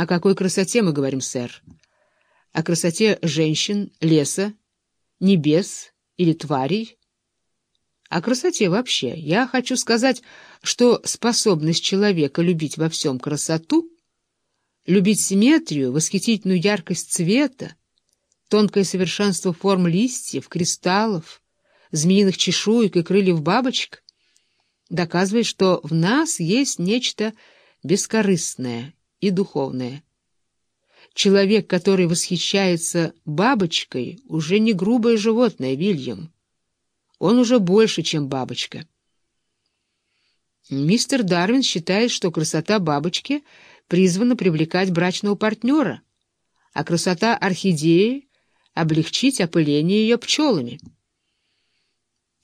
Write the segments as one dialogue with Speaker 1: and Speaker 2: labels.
Speaker 1: О какой красоте мы говорим, сэр? О красоте женщин, леса, небес или тварей? О красоте вообще. Я хочу сказать, что способность человека любить во всем красоту, любить симметрию, восхитительную яркость цвета, тонкое совершенство форм листьев, кристаллов, змеиных чешуек и крыльев бабочек, доказывает, что в нас есть нечто бескорыстное и духовное. Человек, который восхищается бабочкой, уже не грубое животное, Вильям. Он уже больше, чем бабочка. Мистер Дарвин считает, что красота бабочки призвана привлекать брачного партнера, а красота орхидеи — облегчить опыление ее пчелами.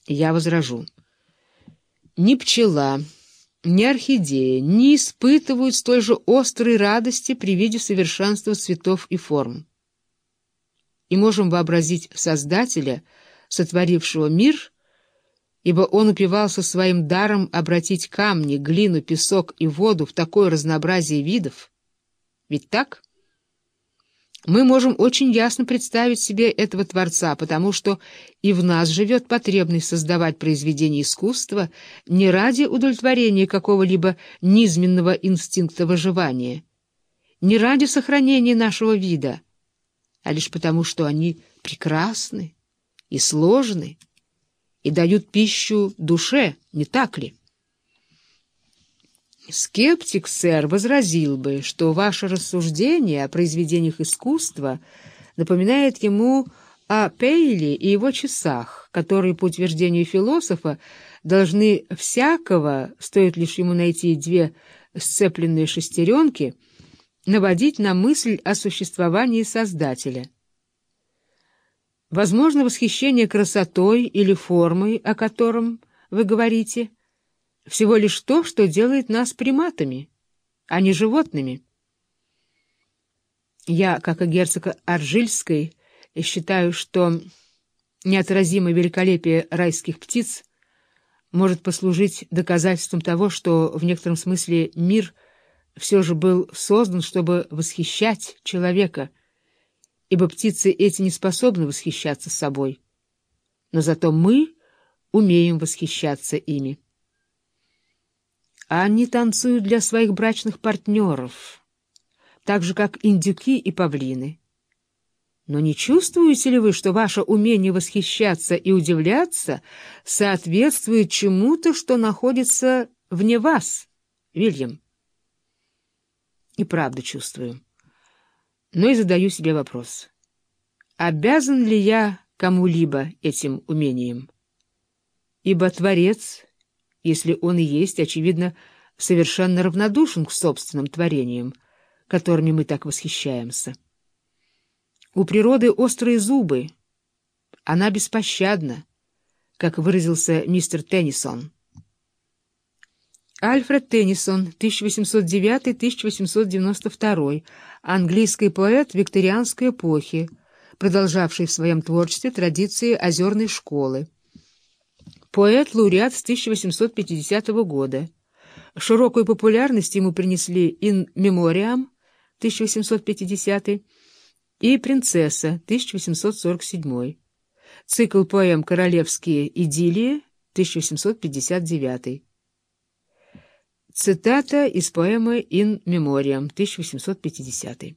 Speaker 1: Я возражу. Ни пчела, ни орхидея не испытывают столь же острой радости при виде совершенства цветов и форм. И можем вообразить Создателя, сотворившего мир, ибо он упивался своим даром обратить камни, глину, песок и воду в такое разнообразие видов. Ведь так? Мы можем очень ясно представить себе этого Творца, потому что и в нас живет потребность создавать произведения искусства не ради удовлетворения какого-либо низменного инстинкта выживания, не ради сохранения нашего вида, а лишь потому, что они прекрасны и сложны и дают пищу душе, не так ли? Скептик, сэр, возразил бы, что ваше рассуждение о произведениях искусства напоминает ему о Пейле и его часах, которые, по утверждению философа, должны всякого, стоит лишь ему найти две сцепленные шестеренки, наводить на мысль о существовании Создателя. Возможно, восхищение красотой или формой, о котором вы говорите — всего лишь то, что делает нас приматами, а не животными. Я, как и герцог Аржильской, считаю, что неотразимое великолепие райских птиц может послужить доказательством того, что в некотором смысле мир все же был создан, чтобы восхищать человека, ибо птицы эти не способны восхищаться собой, но зато мы умеем восхищаться ими они танцуют для своих брачных партнеров, так же, как индюки и павлины. Но не чувствуете ли вы, что ваше умение восхищаться и удивляться соответствует чему-то, что находится вне вас, Вильям? И правда чувствую. Но и задаю себе вопрос. Обязан ли я кому-либо этим умением? Ибо Творец если он и есть, очевидно, совершенно равнодушен к собственным творениям, которыми мы так восхищаемся. У природы острые зубы. Она беспощадна, как выразился мистер Теннисон. Альфред Теннисон, 1809-1892, английский поэт викторианской эпохи, продолжавший в своем творчестве традиции озерной школы. Поэт-лауреат с 1850 года. Широкую популярность ему принесли «In Memoriam» 1850 и «Принцесса» 1847. Цикл поэм «Королевские идиллии» 1859. Цитата из поэмы «In Memoriam» 1850.